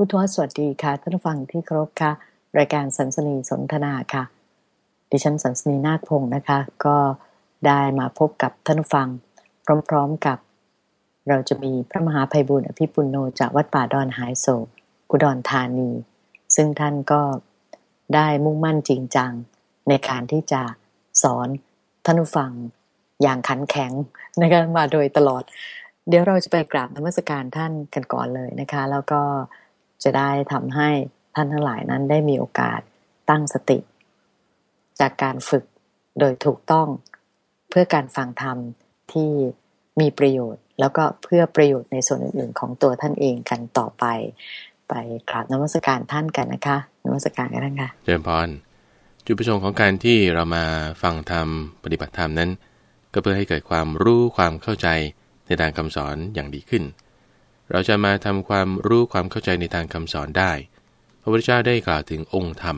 พุทธวสวัสดีค่ะท่านผู้ฟังที่เคารพค่ะ รายการสันสนีสนทนาค่ะ ดิฉันสันสนีนาคพงศ์นะคะ ก็ได้มาพบกับท่านผู้ฟัง พร้อมๆกับ เราจะมีพระมหาภัยบุญอภิปุโนจากวัดป่าดอนหายโศกอุดรธานี ซึ่งท่านก็ได้มุ่งมั่นจริงจังในการที่จะสอนท่านผู้ฟังอย่างขันแข็งนะคะมาโดยตลอด เดี๋ยวเราจะไปกราบนมัสการท่านกันก่อนเลยนะคะ แล้วก็ จะได้ทำให้ท่านทั้งหลายนั้นได้มีโอกาสตั้งสติ จากการฝึกโดยถูกต้องเพื่อการฟังธรรมที่มีประโยชน์ แล้วก็เพื่อประโยชน์ในส่วนอื่นๆ ของตัวท่านเองกันต่อไป ไปกราบนมัสการท่านกันนะคะนมัสการกันท่านค่ะเจริญพรจุดประสงค์ของการที่เรามาฟังธรรมปฏิบัติธรรมนั้น ก็เพื่อให้เกิดความรู้ความเข้าใจในทางคำสอนอย่างดีขึ้น เราจะมาทำความรู้ความเข้าใจในทางคำสอนได้ พระพุทธเจ้าได้กล่าวถึงองค์ธรรม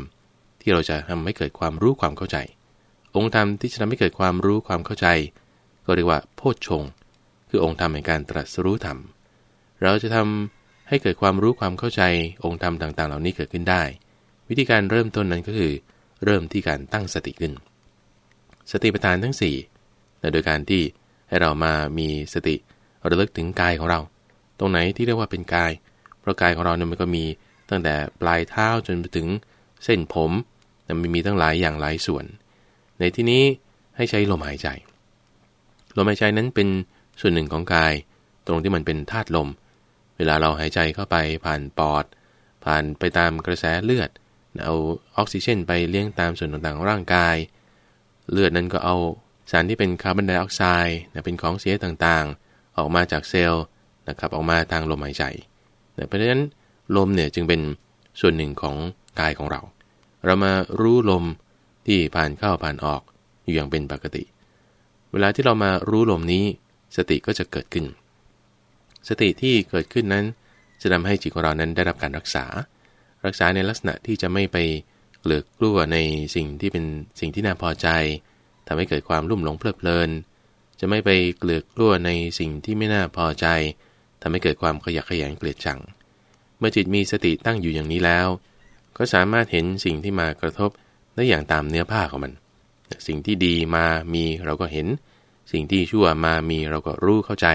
ที่เราจะทำให้เกิดความรู้ความเข้าใจ องค์ธรรมที่จะทำให้เกิดความรู้ความเข้าใจ ก็เรียกว่าโพชฌงคือองค์ธรรมในการตรัสรู้ธรรม เราจะทำให้เกิดความรู้ความเข้าใจองค์ธรรมต่างๆ เหล่านี้เกิดขึ้นได้ วิธีการเริ่มต้นนั้นก็คือ เริ่มที่การตั้งสติขึ้น สติปัฏฐานทั้ง4โดยการที่ให้เรามามีสติระลึกถึงกายของเรา ตรงไหนที่เรียกว่าเป็นกาย เพราะกายของเราเนี่ยมันก็มีตั้งแต่ปลายเท้าจนไปถึงเส้นผมมันมีตั้งหลายอย่างหลายส่วน ในที่นี้ให้ใช้ลมหายใจ ลมหายใจนั้นเป็นส่วนหนึ่งของกาย ตรงที่มันเป็นธาตุลม เวลาเราหายใจเข้าไปผ่านปอด ผ่านไปตามกระแสเลือดเอาออกซิเจนไปเลี้ยงตามส่วนต่างๆของร่างกาย เลือดนั้นก็เอาสารที่เป็นคาร์บอนไดออกไซด์เป็นของเสียต่างๆ ออกมาจากเซลล์ นะครับออกมาทางลมหายใจเพราะฉะนั้นลมเนี่ยจึงเป็นส่วนหนึ่งของกายของเรา เรามารู้ลมที่ผ่านเข้าผ่านออกอยู่อย่างเป็นปกติ เวลาที่เรามารู้ลมนี้สติก็จะเกิดขึ้น สติที่เกิดขึ้นนั้น จะทำให้จิตของเรานั้นได้รับการรักษา รักษาในลักษณะที่จะไม่ไปเกลือกกลัวในสิ่งที่เป็นสิ่งที่น่าพอใจทำให้เกิดความรุ่มหลงเพลิดเพลิน จะไม่ไปเกลือกกลัวในสิ่งที่ไม่น่าพอใจ ทำให้เกิดความขยักขยงเกลียดชัง เมื่อจิตมีสติตั้งอยู่อย่างนี้แล้ว ก็สามารถเห็นสิ่งที่มากระทบได้อย่างตามเนื้อผ้าของมัน สิ่งที่ดีมามีเราก็เห็น สิ่งที่ชั่วมามีเราก็รู้เข้าใจ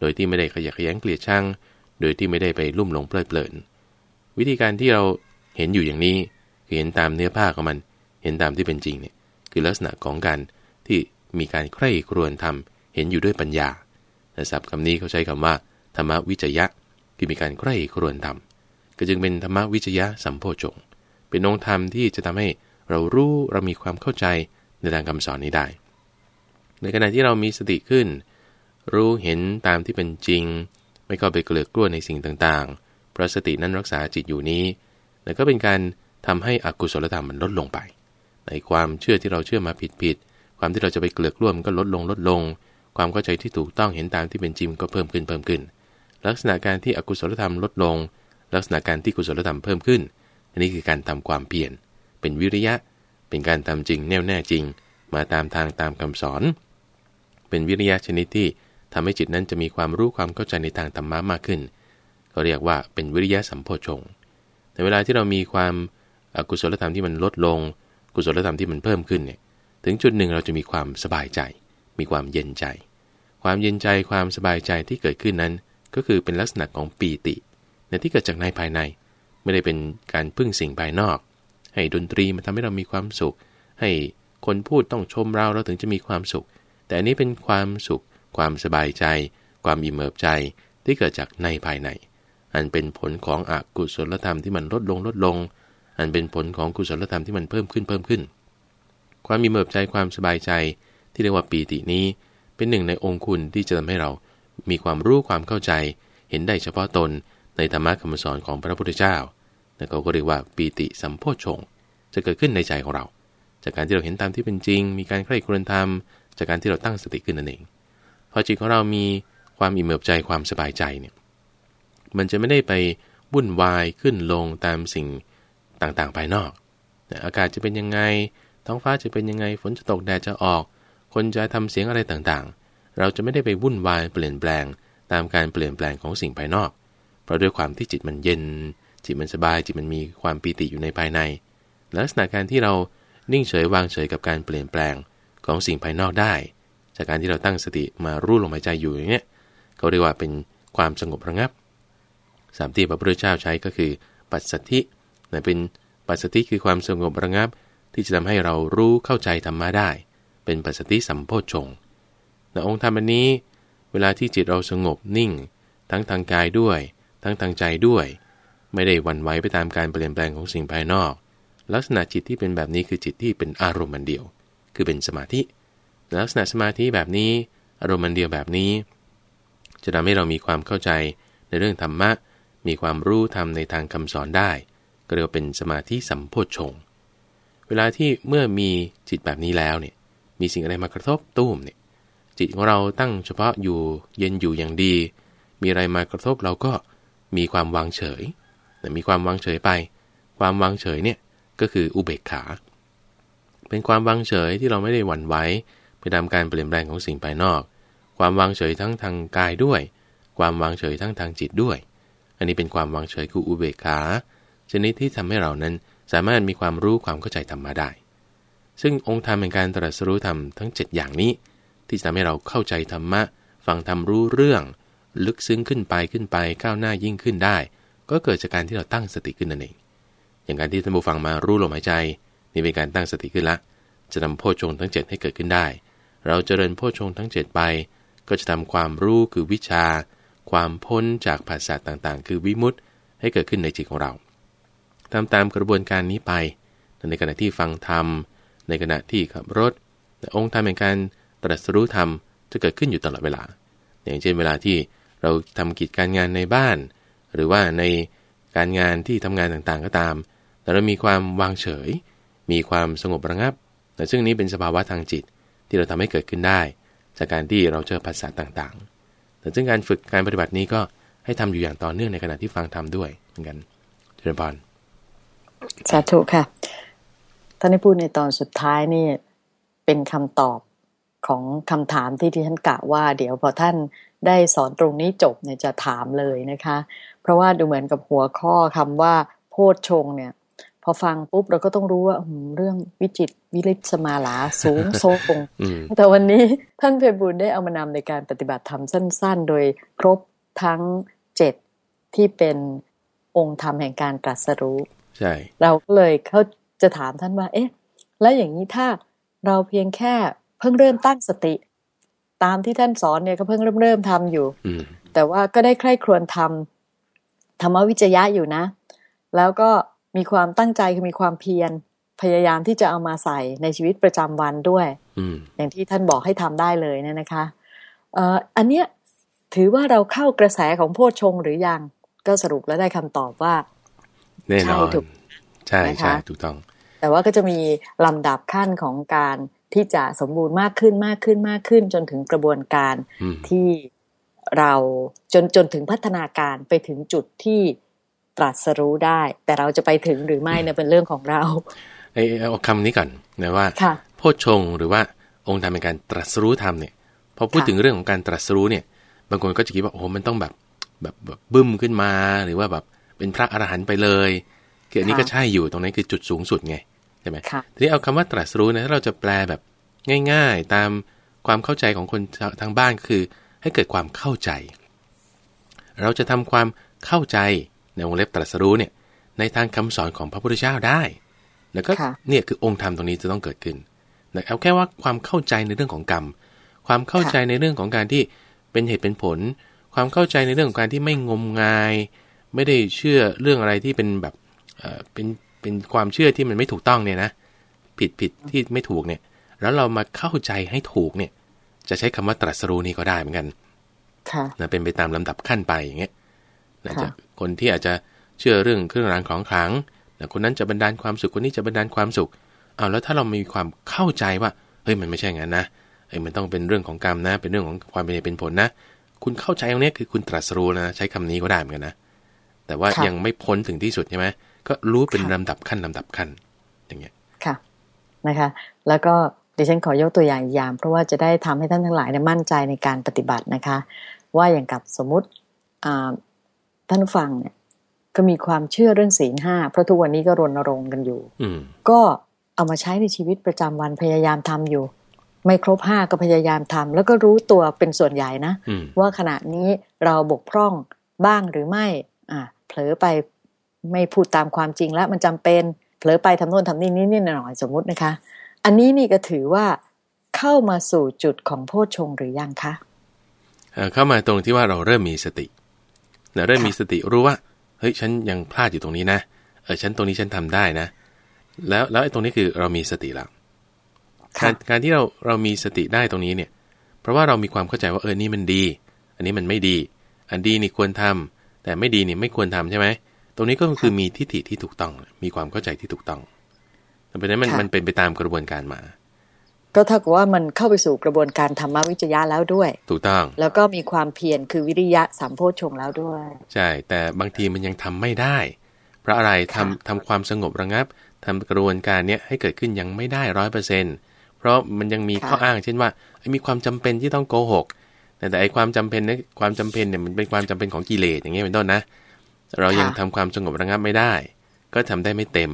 โดยที่ไม่ได้ขยักขยงเกลียดชัง โดยที่ไม่ได้ไปลุ่มหลงเพลิดเพลิน วิธีการที่เราเห็นอยู่อย่างนี้คือเห็นตามเนื้อผ้าของมัน เห็นตามที่เป็นจริงเนี่ยคือลักษณะของการที่มีการใคร่ครวญทำเห็นอยู่ด้วยปัญญาแต่ศัพท์คำนี้เขาใช้คำว่า ธรรมวิจยะคือมีการใคร่ครวญทำก็จึงเป็นธรรมวิจยะสัมโพชงเป็นองค์ธรรมที่จะทำให้เรารู้เรามีความเข้าใจในทางคำสอนนี้ได้ ในขณะที่เรามีสติขึ้น รู้เห็นตามที่เป็นจริง ไม่ก็ไปเกลือกกลัวในสิ่งต่างๆ เพราะสตินั้นรักษาจิตอยู่นี้ แล้วก็เป็นการทำให้อกุศลธรรมมันลดลงไป ในความเชื่อที่เราเชื่อมาผิดผิดความที่เราจะไปเกลือกร่วมันก็ลดลงลดลง ความเข้าใจที่ถูกต้องเห็นตามที่เป็นจริงก็เพิ่มขึ้นเพิ่มขึ้น ลักษณะการที่อกุศลธรรมลดลง ลักษณะการที่กุศลธรรมเพิ่มขึ้น อันนี้คือการทำความเปลี่ยน เป็นวิริยะ เป็นการทำจริงแน่วแน่จริง มาตามทางตามคำสอน เป็นวิริยะชนิดที่ทำให้จิตนั้นจะมีความรู้ความเข้าใจในทางธรรมะมากขึ้นเขาเรียกว่าเป็นวิริยะสัมโพชงในเวลาที่เรามีความอกุศลธรรมที่มันลดลง กุศลธรรมที่มันเพิ่มขึ้นเนี่ย ถึงจุดหนึ่งเราจะมีความสบายใจ มีความเย็นใจ ความเย็นใจความสบายใจที่เกิดขึ้นนั้น ก็คือเป็นลักษณะของปีติในที่เกิดจากในภายใน ไม่ได้เป็นการพึ่งสิ่งภายนอก ให้ดนตรีมันทำให้เรามีความสุข ให้คนพูดต้องชมเราเราถึงจะมีความสุข แต่อันนี้เป็นความสุข ความสบายใจ ความอิ่มเอิบใจที่เกิดจากในภายใน อันเป็นผลของอกุศลธรรมที่มันลดลงลดลง อันเป็นผลของกุศลธรรมที่มันเพิ่มขึ้นเพิ่มขึ้น ความมีเมิบใจความสบายใจที่เรียกว่าปีตินี้ เป็นหนึ่งในองค์คุณที่จะทำให้เรา มีความรู้ความเข้าใจ เห็นได้เฉพาะตนในธรรมะคำสอนของพระพุทธเจ้าแล้วก็เรียกว่าปีติสัมโพชงจะเกิดขึ้นในใจของเรา จากการที่เราเห็นตามที่เป็นจริง มีการใคร่ครวญธรรม จากการที่เราตั้งสติขึ้นนั่นเอง พอจิตของเรามีความอิ่มเอิบใจความสบายใจเนี่ย มันจะไม่ได้ไปวุ่นวายขึ้นลงตามสิ่งต่างๆภายนอก อากาศจะเป็นยังไง ท้องฟ้าจะเป็นยังไง ฝนจะตกแดดจะออก คนจะทำเสียงอะไรต่างๆ เราจะไม่ได้ไปวุ่นวายเปลี่ยนแปลง ตามการเปลี่ยนแปลงของสิ่งภายนอก เพราะด้วยความที่จิตมันเย็น จิตมันสบายจิตมันมีความปีติอยู่ในภายใน ลักษณะการที่เรานิ่งเฉยวางเฉยกับการเปลี่ยนแปลงของสิ่งภายนอกได้ จากการที่เราตั้งสติมารู้ลมหายใจอยู่อย่างเนี้ยเขาเรียกว่าเป็นความสงบระงับสามที่พระพุทธเจ้าใช้ก็คือ ปัสสัทธินเป็นปัสสัทธิคือความสงบระงับ ที่จะทำให้เรารู้เข้าใจธรรมะได้ เป็นปัสสัทธิสัมโพชฌงค์ แต่องค์ธรรมอันนี้ เวลาที่จิตเราสงบนิ่ง ทั้งทางกายด้วย ทั้งทางใจด้วย ไม่ได้วันไหวไปตามการเปลี่ยนแปลงของสิ่งภายนอก ลักษณะจิตที่เป็นแบบนี้คือจิตที่เป็นอารมณ์มันเดียว คือเป็นสมาธิ ลักษณะสมาธิแบบนี้ อารมณ์มันเดียวแบบนี้ จะทำให้เรามีความเข้าใจในเรื่องธรรมะ มีความรู้ธรรมในทางคำสอนได้ ก็เรียกว่าเป็นสมาธิสัมโพชฌงเวลาที่เมื่อมีจิตแบบนี้แล้วเนี่ย มีสิ่งอะไรมากระทบตุ้มเนี่ย จิตของเราตั้งเฉพาะอยู่เย็นอยู่อย่างดี มีอะไรมากระทบเราก็มีความวางเฉยแต่มีความวางเฉยไป ความวางเฉยเนี่ยก็คืออุเบกขา เป็นความวางเฉยที่เราไม่ได้หวั่นไหวไปตามการเปลี่ยนแปลงของสิ่งภายนอก ความวางเฉยทั้งทางกายด้วย ความวางเฉยทั้งทางจิตด้วย อันนี้เป็นความวางเฉยคืออุเบกขาชนิดที่ทำให้เรานั้นสามารถมีความรู้ความเข้าใจธรรมะได้ ซึ่งองค์ธรรมเป็นการตรัสรู้ธรรมทั้ง 7 อย่างนี้ ที่จะทำให้เราเข้าใจธรรมะ ฟังธรรมรู้เรื่อง ลึกซึ้งขึ้นไปขึ้นไปก้าวหน้ายิ่งขึ้นได้ ก็เกิดจากการที่เราตั้งสติขึ้นนั่นเอง อย่างการที่ท่านผู้ฟังมารู้ลมหายใจ นี่เป็นการตั้งสติขึ้นละ จะนำโพชฌงทั้ง 7 ให้เกิดขึ้นได้ เราจเจริญโพชฌงทั้ง 7 ไป ก็จะทำความรู้คือวิชา ความพ้นจากภาษาต่างๆ คือวิมุตติให้เกิดขึ้นในจิตของเราทำตามกระบวนการนี้ไป ในขณะที่ฟังธรรม ในขณะที่ขับรถ องค์ธรรมแห่งการ ตรัสรู้ธรรมจะเกิดขึ้นอยู่ตลอดเวลา อย่างเช่นเวลาที่เราทำกิจการงานในบ้าน หรือว่าในการงานที่ทำงานต่างๆก็ตาม แต่เรามีความวางเฉย มีความสงบระงับ แต่ซึ่งนี้เป็นสภาวะทางจิตที่เราทำให้เกิดขึ้นได้ จากการที่เราเจอภาษาต่างๆ แต่ซึ่งการฝึกการปฏิบัตินี้ก็ให้ทำอยู่อย่างต่อเนื่องในขณะที่ฟังธรรมด้วยเหมือนกันเจริญพรสาธุค่ะท่านได้พูดในตอนสุดท้ายนี่เป็นคำตอบ ของคำถามที่ที่ฉันกะว่า เดี๋ยวพอท่านได้สอนตรงนี้จบเนี่ยจะถามเลยนะคะ เพราะว่าดูเหมือนกับหัวข้อคำว่า โพชฌงเนี่ย พอฟังปุ๊บเราก็ต้องรู้ว่าเรื่องวิจิตวิริสมาลาสูงโซกงแต่วันนี้ท่านเพบุญได้เอามานำในการปฏิบัติธรรมสั้น ๆ โดยครบทั้งเจ็ดที่เป็นองค์ธรรมแห่งการตรัสรู้ใช่เราก็เลยเขาจะถามท่านว่า เอ๊ะ แล้วอย่างนี้ถ้าเราเพียงแค่เพิ่งเริ่มตั้งสติ ตามที่ท่านสอนเนี่ยก็เพิ่งเริ่มเริ่มทำอยู่แต่ว่าก็ได้ใคร่ครวญทำธรรมวิจยะอยู่นะ แล้วก็มีความตั้งใจคือมีความเพียรพยายามที่จะเอามาใส่ในชีวิตประจำวันด้วยอย่างที่ท่านบอกให้ทำได้เลยเนี่ยนะคะเอ่ออันเนี้ยถือว่าเราเข้ากระแสของโพชฌงหรือยังก็สรุปแล้วได้คำตอบว่าแน่นอนใช่ใช่ถูกต้อง แต่ว่าก็จะมีลำดับขั้นของการ ที่จะสมบูรณ์มากขึ้นมากขึ้นมากขึ้น จนถึงกระบวนการที่เราจนจนถึงพัฒนาการไปถึงจุดที่ตรัสรู้ได้ แต่เราจะไปถึงหรือไม่เนี่ยเป็นเรื่องของเราไอ้เอาคำนี้ก่อนนะว่าโพชฌงหรือว่าองค์ธรรมเป็นการตรัสรู้ธรรมเนี่ยพอพูดถึงเรื่องของการตรัสรู้เนี่ย บางคนก็จะคิดว่าโอ้มันต้องแบบแบบแบบบึ้มขึ้นมาหรือว่าแบบเป็นพระอรหันต์ไปเลยคืออันนี้ก็ใช่อยู่ตรงนั้นคือจุดสูงสุดไงใช่ไหมทีนี้เอาคำว่าตรัสรู้นะถ้าเราจะแปลแบบง่าย ๆ ตามความเข้าใจของคนทางบ้านคือ ให้เกิดความเข้าใจ เราจะทำความเข้าใจในวงเล็บตรัสรู้เนี่ยในทางคำสอนของพระพุทธเจ้าได้ แล้วก็เนี่ยคือองค์ธรรมตรงนี้จะต้องเกิดขึ้นแต่เอาแค่ว่าความเข้าใจในเรื่องของกรรม ความเข้าใจในเรื่องของการที่เป็นเหตุเป็นผล ความเข้าใจในเรื่องของการที่ไม่งมงาย ไม่ได้เชื่อเรื่องอะไรที่เป็นแบบเอ่อเป็น เป็นความเชื่อที่มันไม่ถูกต้องเนี่ยนะ ผิดผิดที่ไม่ถูกเนี่ย แล้วเรามาเข้าใจให้ถูกเนี่ย จะใช้คำว่าตรัสรู้นี่ก็ได้เหมือนกัน ค่ะนะเป็นไปตามลำดับขั้นไปอย่างเงี้ยนะจะคนที่อาจจะเชื่อเรื่องเครื่องรางของขลังนะคนนั้นจะบรรดาลความสุขคนนี้จะบรรดาลความสุขเอาแล้วถ้าเรามีความเข้าใจว่าเฮ้ยมันไม่ใช่งั้นนะเอ้ยมันต้องเป็นเรื่องของกรรมนะ เป็นเรื่องของความเป็นเป็นผลนะ คุณเข้าใจตรงนี้คือคุณตรัสรู้นะ ใช้คำนี้ก็ได้เหมือนกันนะ แต่ว่ายังไม่พ้นถึงที่สุดใช่ไหม ก็รู้เป็นลำดับขั้นลำดับขั้น อย่างเงี้ยค่ะนะคะ แล้วก็ดิฉันขอยกตัวอย่างอย่างเพราะว่าจะได้ทำให้ท่านทั้งหลายเนี่ยมั่นใจในการปฏิบัตินะคะ ว่าอย่างกับสมมุติท่านฟังเนี่ยก็มีความเชื่อเรื่องศีลห้าเพราะทุกวันนี้ก็รณรงค์กันอยู่อืมก็เอามาใช้ในชีวิตประจำวันพยายามทำอยู่ ไม่ครบห้าก็พยายามทำแล้วก็รู้ตัวเป็นส่วนใหญ่นะอืมว่าขณะนี้เราบกพร่องบ้างหรือไม่ อ่าเผลอไป ไม่พูดตามความจริงแล้วมันจำเป็นเผลอไปทำโน่นทำนี่นิดๆหน่อยๆสมมุตินะคะ อันนี้นี่ก็ถือว่าเข้ามาสู่จุดของโพชฌงค์หรือยังคะเอ่อเข้ามาตรงที่ว่าเราเริ่มมีสตินะเริ่มค่ะมีสติรู้ว่าเฮ้ยฉันยังพลาดอยู่ตรงนี้นะเออฉันตรงนี้ฉันทำได้นะ แล้วแล้วไอ้ตรงนี้คือเรามีสติแล้วการการที่เราเรามีสติได้ตรงนี้เนี่ย เพราะว่าเรามีความเข้าใจว่าเออนี่มันดี อันนี้มันไม่ดี อันดีนี่ควรทำแต่ไม่ดีนี่ไม่ควรทำใช่ไหม ตรงนี้ก็คือมีทิฏฐิที่ถูกต้อง มีความเข้าใจที่ถูกต้องเพราะฉะนั้นมันค่ะมันเป็นไปตามกระบวนการมา ก็เท่ากับว่ามันเข้าไปสู่กระบวนการธรรมวิจยะแล้วด้วย ถูกต้อง แล้วก็มีความเพียรคือวิริยะสามโพชฌงค์แล้วด้วย ใช่ แต่บางทีมันยังทำไม่ได้ เพราะอะไรทำค่ะทำความสงบระงับทำกระบวนการเนี้ยให้เกิดขึ้นยังไม่ได้ร้อยเปอร์เซ็นเพราะมันยังมีข้ออ้างเช่นว่าเอ้ยมีความจำเป็นที่ต้องโกหกแต่แต่ไอความจำเป็นเนี่ยความจำเป็นเนี่ยมันเป็นความจำเป็นของกิเลสอย่างเงี้ยเป็นต้นนะ เรายังทำความสงบระงับไม่ได้ ก็ทำได้ไม่เต็ม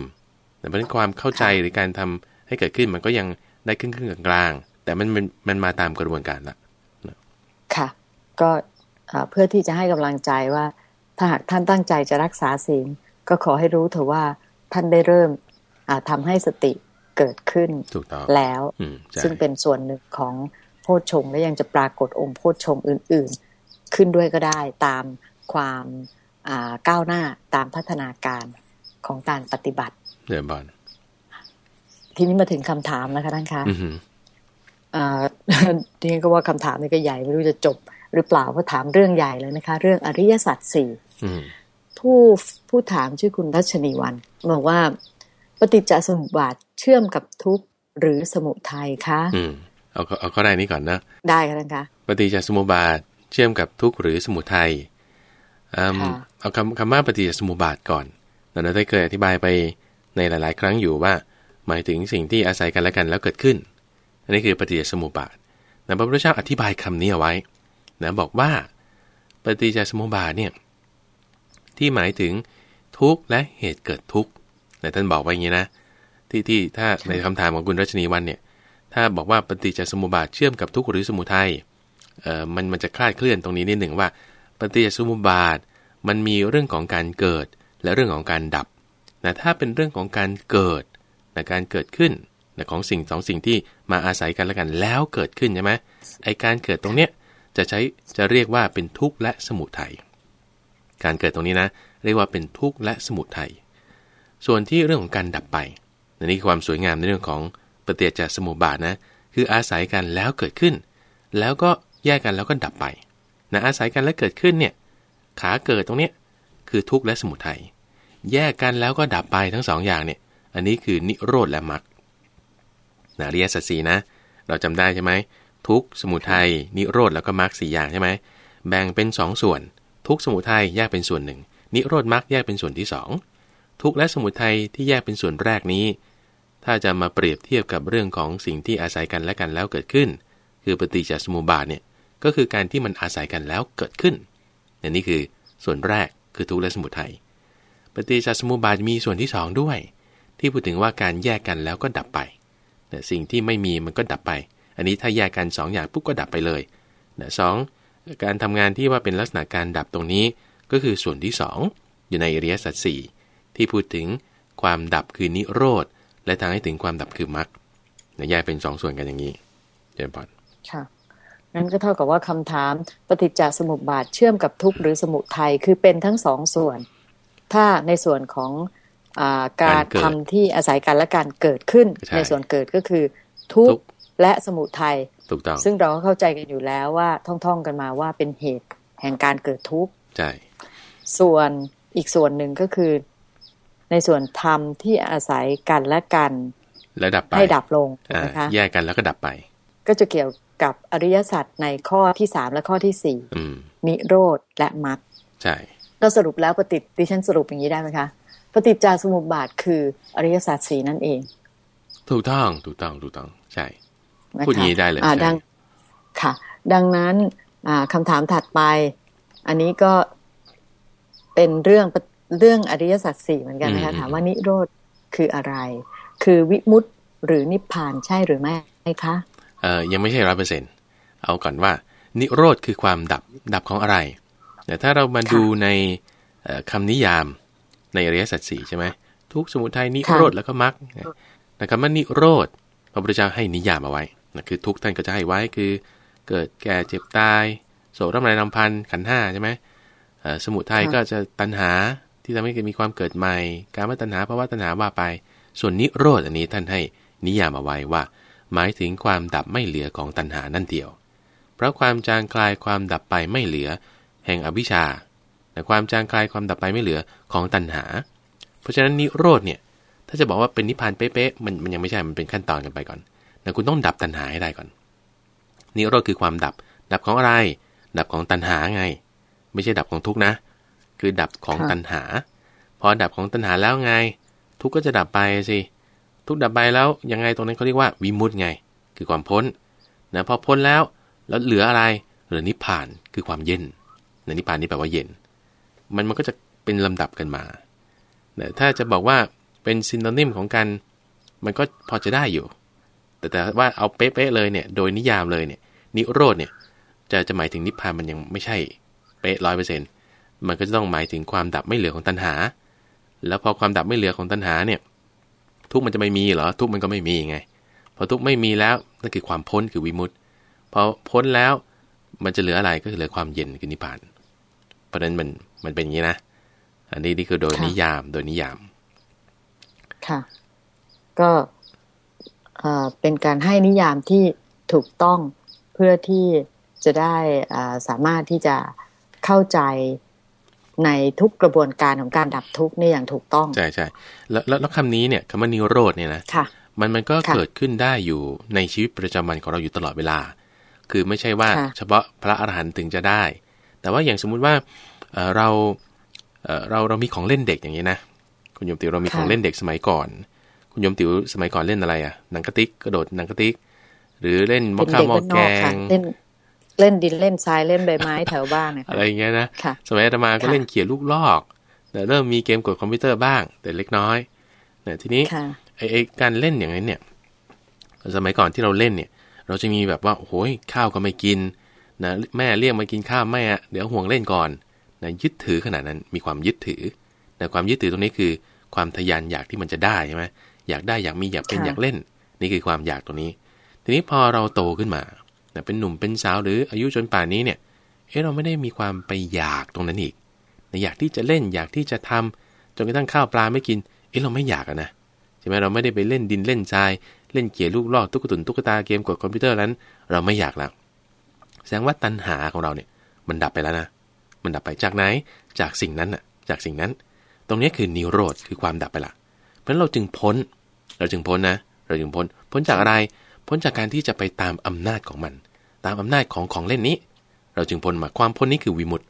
แต่เพราะฉะนั้นความเข้าใจหรือการทำให้เกิดขึ้นมันก็ยังได้ครึ่งครึ่งๆกลางๆแต่มันมันมันมาตามกระบวนการละค่ะ ก็อ่าเพื่อที่จะให้กำลังใจว่า ถ้าหากท่านตั้งใจจะรักษาศีลก็ขอให้รู้เถอะว่าท่านได้เริ่มอ่าทำให้สติเกิดขึ้นถูกต้องแล้วอืมใช่ซึ่งเป็นส่วนหนึ่งของโพชฌงค์และยังจะปรากฏองค์โพชฌงค์อื่น ๆ ขึ้นด้วยก็ได้ตามความอ่า ก้าวหน้าตามพัฒนาการของการปฏิบัติเดินบอลทีนี้มาถึงคำถามนะคะท่านคะอือหืออ่าทีนี้ก็ว่าคำถามนี้ก็ใหญ่ไม่รู้จะจบ หรือเปล่าเพราะถามเรื่องใหญ่เลยนะคะ เรื่องอริยสัจสี่อืมผู้ผู้ถามชื่อคุณรัชนีวันบอกว่า ปฏิจจสมุปบาทเชื่อมกับทุกข์หรือสมุทัยคะอืมเอาเอาข้อแรกนี้ก่อนนะ ได้ค่ะท่านคะปฏิจจสมุปบาทเชื่อมกับทุกข์หรือสมุทัยอืมค่ะ เอาคำคำว่าปฏิจจสมุปบาทก่อนเราได้เคยอธิบายไปในหลาย ๆ ครั้งอยู่ว่า หมายถึงสิ่งที่อาศัยกันและกันแล้วเกิดขึ้น อันนี้คือปฏิจจสมุปบาทนะพระพุทธเจ้าอธิบายคำนี้เอาไว้นะบอกว่าปฏิจจสมุปบาทเนี่ยที่หมายถึงทุกข์และเหตุเกิดทุกข์นะท่านบอกไว้อย่างนี้นะ ที่ที่ถ้าในคำถามของคุณรัชนีวันเนี่ย ถ้าบอกว่าปฏิจจสมุปบาทเชื่อมกับทุกข์หรือสมุทัยเอ่อมันมันจะคลาดเคลื่อนตรงนี้นิดหนึ่งว่า ปฏิจจสมุปบาท มันมีเรื่องของการเกิดและเรื่องของการดับนะถ้าเป็นเรื่องของการเกิดนะการเกิดขึ้นนะของสิ่งสองสิ่งที่มาอาศัยกันแล้วกันแล้วเกิดขึ้นใช่ไหมไอการเกิดตรงเนี้ยจะใช้จะเรียกว่าเป็นทุกข์และสมุทัยการเกิดตรงนี้นะ เรียกว่าเป็นทุกข์และสมุทัยส่วนที่เรื่องของการดับไปนะนี่คือความสวยงามในเรื่องของปฏิจจสมุปบาทนะ คืออาศัยกันแล้วเกิดขึ้น แล้วก็แยกกันแล้วก็ดับไป นะอาศัยกันแล้วเกิดขึ้นเนี่ยขาเกิดตรงเนี้ยคือทุกข์และสมุทัยแยกกันแล้วก็ดับไปทั้งสองอย่างเนี่ยอันนี้คือนิโรธและมรรคนะอริยสัจสีนะ เราจำได้ใช่ไหมทุกข์สมุทัยนิโรธแล้วก็มรรคสี่อย่างใช่ไหมแบ่งเป็นสองส่วน ทุกข์สมุทัยแยกเป็นส่วนหนึ่งนิโรธมรรคแยกเป็นส่วนที่สองทุกข์และสมุทัยที่แยกเป็นส่วนแรกนี้ ถ้าจะมาเปรียบเทียบกับเรื่องของสิ่งที่อาศัยกันและกันแล้วเกิดขึ้น คือปฏิจจสมุปบาทเนี่ย ก็คือการที่มันอาศัยกันแล้วเกิดขึ้นอันนี้คือส่วนแรกคือทุกข์และสมุทัยปฏิจจสมุปบาทมีส่วนที่สองด้วย ที่พูดถึงว่าการแยกกันแล้วก็ดับไปสิ่งที่ไม่มีมันก็ดับไป อันนี้ถ้าแยกกันสองอย่างปุ๊บก็ดับไปเลยนะสองการทำงานที่ว่าเป็นลักษณะการดับตรงนี้ก็คือส่วนที่สองอยู่ในอริยสัจสี่ที่พูดถึงความดับคือนิโรธ และทางให้ถึงความดับคือมรรคแยกเป็นสองส่วนกันอย่างนี้เจนพอดค่ะ งั้นก็เท่ากับว่าคำถามปฏิจจสมุปบาทเชื่อมกับทุกข์หรือสมุทัยคือเป็นทั้งสองส่วน ถ้าในส่วนของอาการทำที่อาศัยกันและการเกิดขึ้นในส่วนเกิดก็คือทุกข์และสมุทัยถูกต้องซึ่งเราก็เข้าใจกันอยู่แล้วว่าท่องๆกันมาว่าเป็นเหตุแห่งการเกิดทุกข์ใช่ส่วนอีกส่วนหนึ่งก็คือ ในส่วนธรรมที่อาศัยกันและกัน แล้วดับไปให้ดับลงอ่านะคะแยกกันแล้วก็ดับไป ก็จะเกี่ยว กับอริยสัจในข้อที่สามและข้อที่สี่อืมนิโรธและมรรคใช่ก็สรุปแล้วปฏิดิฉันสรุปอย่างนี้ได้ไหมคะปฏิจจสมุปบาทคืออริยสัจสีนั่นเอง ถูกต้องถูกต้องถูกต้องใช่นะคะพูดอย่างนี้ได้เลยอ่าใช่ดังค่ะ ดังนั้นอ่าคำถามถัดไป อันนี้ก็เป็นเรื่องปเรื่องอริยสัจสี่เหมือนกันนะคะถามว่านิโรธคืออะไร คือวิมุตติหรือนิพพานใช่หรือไม่คะ เอ่อยังไม่ใช่ร้อยเปอร์เซ็นเอาก่อนว่า นิโรธคือความดับดับของอะไรแต่ถ้าเรามาดูในคำนิยามในอริยสัจสี่ใช่ไหมทุกสมุทัยนิโรธแล้วก็มรรคแต่คำว่านิโรธพระพุทธเจ้าให้นิยามเอาไว้นะคือทุกท่านก็จะให้ไว้คือ เกิดแก่เจ็บตายโศกร่ำไรลำพันธ์ขันห้าใช่ไหมสมุทัยก็จะตัณหาที่ทำให้เกิดมีความเกิดใหม่ การมาตัณหาภาวะตัณหาว่าไป ส่วนนิโรธอันนี้ท่านให้นิยามเอาไว้ว่า หมายถึงความดับไม่เหลือของตัณหานั่นเดียว เพราะความจางคลายความดับไปไม่เหลือ แห่งอวิชชาแต่ความจางคลายความดับไปไม่เหลือของตัณหา เพราะฉะนั้นนิโรธเนี่ย ถ้าจะบอกว่าเป็นนิพพานเป๊ะๆมันมันยังไม่ใช่ มันเป็นขั้นตอนกันไปก่อนแต่คุณต้องดับตัณหาให้ได้ก่อน นิโรธคือความดับ ดับของอะไร ดับของตัณหาไง ไม่ใช่ดับของทุกนะ คือดับของตัณหา พอดับของตัณหาแล้วไง ทุกก็จะดับไปสิ ทุกดับไปแล้วยังไงตรงนั้นเขาเรียกว่าวิมุตไง คือความพ้นนะพอพ้นแล้วแล้วเหลืออะไรเหลือนิพพานคือความเย็นนนิพพานนี่แปลว่าเย็น มันมันก็จะเป็นลำดับกันมาแต่ถ้าจะบอกว่าเป็นซินโนนิมของกัน มันก็พอจะได้อยู่ แต่แต่ว่าเอาเป๊ะๆเลยเนี่ยโดยนิยามเลยเนี่ยนิโรธเนี่ยจะจะหมายถึงนิพพานมันยังไม่ใช่เป๊ะร้อยเปอร์เซ็นต์มันก็จะต้องหมายถึงความดับไม่เหลือของตัณหา แล้วพอความดับไม่เหลือของตัณหาเนี่ย ทุกมันจะไม่มีเหรอ ทุกมันก็ไม่มีไงพอทุกไม่มีแล้วนั่นคือความพ้นคือวิมุตต์พอพ้นแล้วมันจะเหลืออะไรก็คือเหลือความเย็นคือนิพพาน เพราะฉะนั้นมันมันเป็นอย่างนี้นะ อันนี้นี่คือโดยนิยามโดยนิยาม ค่ะ ก็เป็นการให้นิยามที่ถูกต้องเพื่อที่จะได้สามารถที่จะเข้าใจ ในทุกกระบวนการของการดับทุกข์นี่อย่างถูกต้อง ใช่ใช่แล้วแล้วคำนี้เนี่ยคำว่านิโรธเนี่ยนะมันมันก็เกิดขึ้นได้อยู่ในชีวิตประจำวันของเราอยู่ตลอดเวลา คือไม่ใช่ว่าเฉพาะพระอรหันต์ถึงจะได้ แต่ว่าอย่างสมมุติว่าเราเราเรามีของเล่นเด็กอย่างนี้นะ คุณโยมติเรามีของเล่นเด็กสมัยก่อน คุณยมติ๋วสมัยก่อนเล่นอะไรอะหนังกระติกกระโดดหนังกระติก หรือเล่นมอข้าวมอแกงเล่น เล่นดินเล่นทรายเล่นใบไม้แถวบ้านอะไรอย่างเงี้ยนะสมัยอาตมาก็เล่นเขี่ยลูกลอกแต่เริ่มมีเกมกดคอมพิวเตอร์บ้าง แต่เล็กน้อยเนี่ยทีนี้ไอ้การเล่นอย่างนี้เนี่ย สมัยก่อนที่เราเล่นเนี่ย เราจะมีแบบว่าโอ้ยข้าวก็ไม่กินนะแม่เรียกมากินข้าวแม่เดี๋ยวห่วงเล่นก่อนนะยึดถือขนาดนั้นมีความยึดถือแต่ความยึดถือตรงนี้คือ ความทยานอยากที่มันจะได้ใช่ไหมอยากได้อยากมีอยากเป็นอยากเล่น นี่คือความอยากตรงนี้ ทีนี้พอเราโตขึ้นมา เป็นหนุ่มเป็นสาวหรืออายุจนป่านนี้เนี่ยเออเราไม่ได้มีความไปอยากตรงนั้นอีกอยากที่จะเล่นอยากที่จะทำจนกระทั่งข้าวปลาไม่กินเออเราไม่อยากนะใช่ไหมเราไม่ได้ไปเล่นดินเล่นทราย เล่นเกี่ยลูกลอกตุ๊กตุนตุ๊กตาเกมกดคอมพิวเตอร์นั้น เราไม่อยากแล้วแสดงว่าตัณหาของเราเนี่ย มันดับไปแล้วนะ มันดับไปจากไหนจากสิ่งนั้นน่ะ จากสิ่งนั้น ตรงนี้คือนิโรธคือความดับไปละเพราะเราจึงพ้น เราจึงพ้นนะ เราจึงพ้น พ้นจากอะไร พ้นจากการที่จะไปตามอำนาจของมัน ตามอำนาจของของเล่นนี้ เราจึงพ้นมาความพ้นนี้คือวิมุตต์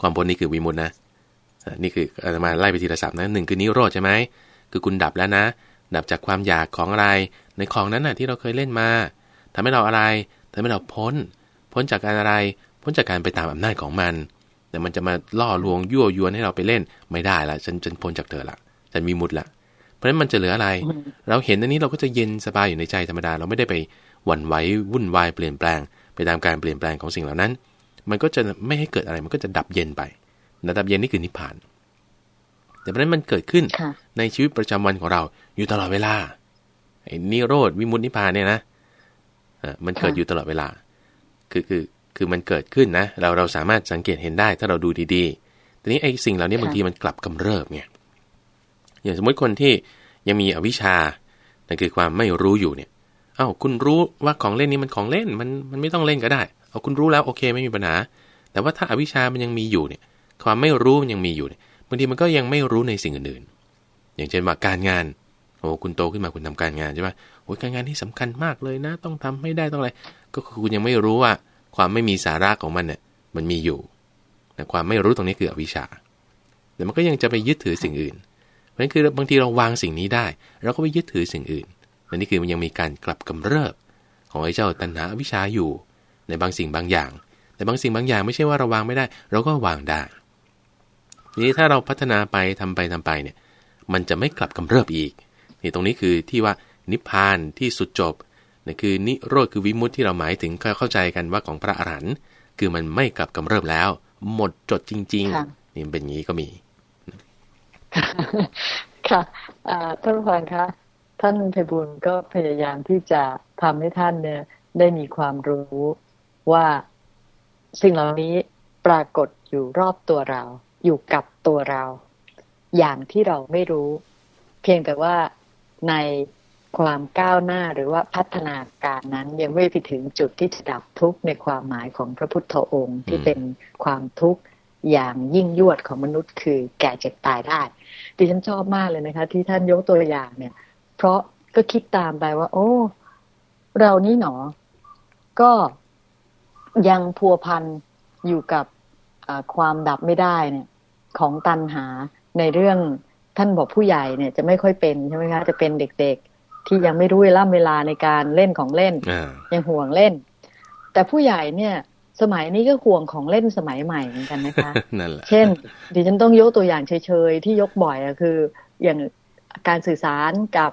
ความพ้นนี้คือวิมุตต์นะนี่คืออามาไล่ไปทีละสับนะหนึ่งคือนิโรธใช่ไหมคือคุณดับแล้วนะ ดับจากความอยากของอะไร ในของนั้นน่ะที่เราเคยเล่นมาทำให้เราอะไรทำให้เราพ้น พ้นจากการอะไร พ้นจากการไปตามอำนาจของมัน แต่มันจะมาล่อลวงยั่วยวนให้เราไปเล่นไม่ได้ละฉันฉันพ้นจากเธอละแต่มีมุดละ ราะฉะนั้นมันจะเหลืออะไร เราเห็นอันนี้เราก็จะเย็นสบายอยู่ในใจธรรมดา เราไม่ได้ไปหวั่นไหววุ่นวายเปลี่ยนแปลง ไปตามการเปลี่ยนแปลงของสิ่งเหล่านั้น มันก็จะไม่ให้เกิดอะไร มันก็จะดับเย็นไปนะดับเย็นนี่คือนิพพาน แต่เพราะนั้นมันเกิดขึ้นในชีวิตประจำวันของเราอยู่ตลอดเวลาไอ้นิโรธวิมุตตินิพพานเนี่ยนะมันเกิดอยู่ตลอดเวลา คือคือคือมันเกิดขึ้นนะ เราเราสามารถสังเกตเห็นได้ถ้าเราดูดีๆ ทีนี้ไอ้สิ่งเหล่านี้บางทีมันกลับกำเริบเนี่ย อย่างสมมติคนที่ยังมีอวิชชา นั่นคือความไม่รู้อยู่เนี่ย เอ้าคุณรู้ว่าของเล่นนี้มันของเล่นมันมันไม่ต้องเล่นก็ได้ เอาคุณรู้แล้วโอเคไม่มีปัญหา แต่ว่าถ้าอวิชชามันยังมีอยู่เนี่ย ความไม่รู้มันยังมีอยู่เนี่ยบางทีมันก็ยังไม่รู้ในสิ่งอื่นๆ อย่างเช่นว่าการงาน โอ้คุณโตขึ้นมาคุณทำการงานใช่ไหมโอ้การงานที่สำคัญมากเลยนะ ต้องทำให้ได้ต้องอะไร ก็คือคุณยังไม่รู้ว่าความไม่มีสาระของมันเนี่ยมันมีอยู่แต่ความไม่รู้ตรงนี้คืออวิชชาแต่มันก็ยังจะไปยึดถือสิ่งอื่น เพราะนั้นคือบางทีเราวางสิ่งนี้ได้เราก็ไปยึดถือสิ่งอื่นอันนี้คือมันยังมีการกลับกำเริบ ของไอ้เจ้าตัณหาวิชาอยู่ ในบางสิ่งบางอย่าง แต่บางสิ่งบางอย่างไม่ใช่ว่าเราวางไม่ได้ เราก็วางได้นี้ถ้าเราพัฒนาไปทำไปทำไปเนี่ยมันจะไม่กลับกำเริบอีกนี่ตรงนี้คือที่ว่านิพพานที่สุดจบนี่คือนิโรธคือวิมุตที่เราหมายถึงเข้าใจกันว่าของพระอรหันต์คือมันไม่กลับกำเริบแล้ว หมดจดจริง ๆ นี่เป็นอย่างนี้ก็มี ค่ะท่านผู้ฟังคะท่านเพบุญก็พยายามที่จะทำให้ท่านเนี่ย ได้มีความรู้ว่าสิ่งเหล่านี้ปรากฏอยู่รอบตัวเรา อยู่กับตัวเรา อย่างที่เราไม่รู้ เพียงแต่ว่าในความก้าวหน้าหรือว่าพัฒนาการนั้นยังไม่ไปถึงจุดที่จะดับทุกข์ในความหมายของพระพุทธองค์ที่เป็นความทุกข์ อย่างยิ่งยวดของมนุษย์ คือแก่เจ็บตายได้ดิฉันชอบมากเลยนะคะ ที่ท่านยกตัวอย่างเนี่ย เพราะก็คิดตามไปว่า โอ้ เรานี่หนอ ก็ยังพัวพันอยู่กับความดับไม่ได้เนี่ย ของตันหาในเรื่องท่านบอกผู้ใหญ่เนี่ย จะไม่ค่อยเป็นใช่ไหมคะจะเป็นเด็กๆ ที่ยังไม่รู้เวลาเวลาในการเล่นของเล่น ยังห่วงเล่น แต่ผู้ใหญ่เนี่ย สมัยนี้ก็ห่วงของเล่นสมัยใหม่เหมือนกันนะคะนั่นแหละเช่น ดิฉันต้องยกตัวอย่างเฉยๆ ที่ยกบ่อยอะคือ อย่างการสื่อสารกับ